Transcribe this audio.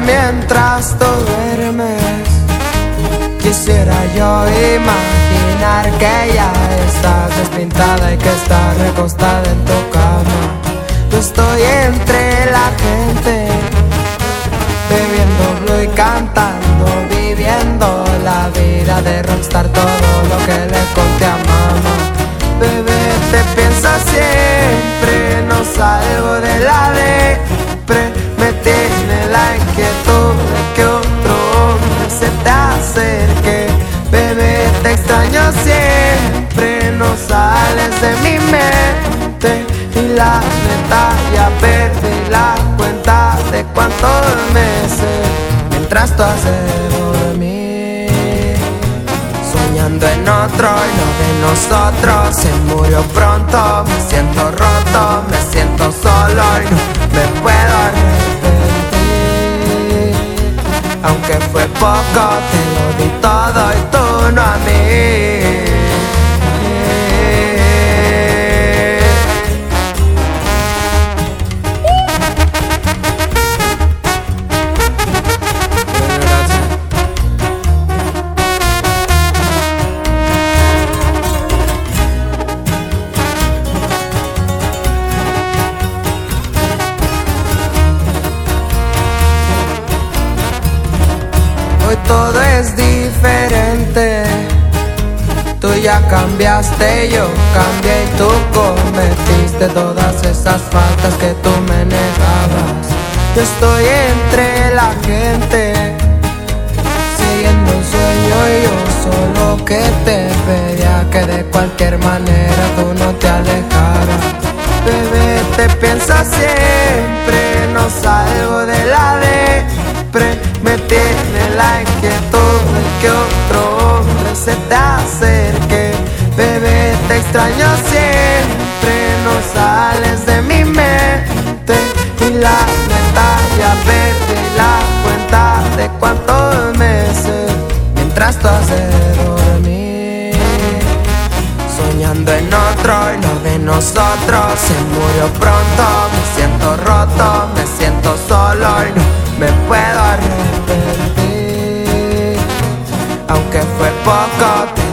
mientras tú duermes. Quisiera yo imaginar que ya estás despintada y que estás recostada en tu cama. Yo estoy entre la gente, bebiendo blue y cantando, viviendo la vida de rockstar, todo lo que le conté a mamá. Bebé, te piensas siempre, no salgo de la acerque. Bebé, te extraño siempre, no sales de mi mente. Y la neta ya perdí la cuenta de cuántos meses mientras tú haces dormir. Soñando en otro y no de nosotros, se murió pronto. Me siento roto, Aunque fue poco, te lo di todo y tú a mí. Cambiaste, yo cambié y tú cometiste todas esas faltas que tú me negabas. Yo estoy entre la gente, siguiendo un sueño y yo solo que te pedía que de cualquier manera tú no te alejaras. Bebé, te piensas siempre, no salgo de la depre, me tiene la inquietud de que otro hombre se te acerque. Extraño siempre, no sales de mi mente. Y la neta ya perdí la cuenta de cuántos meses mientras tú haces dormir. Soñando en otro y no de nosotros Se murió pronto, me siento roto Me siento solo y no me puedo arrepentir Aunque fue poco, te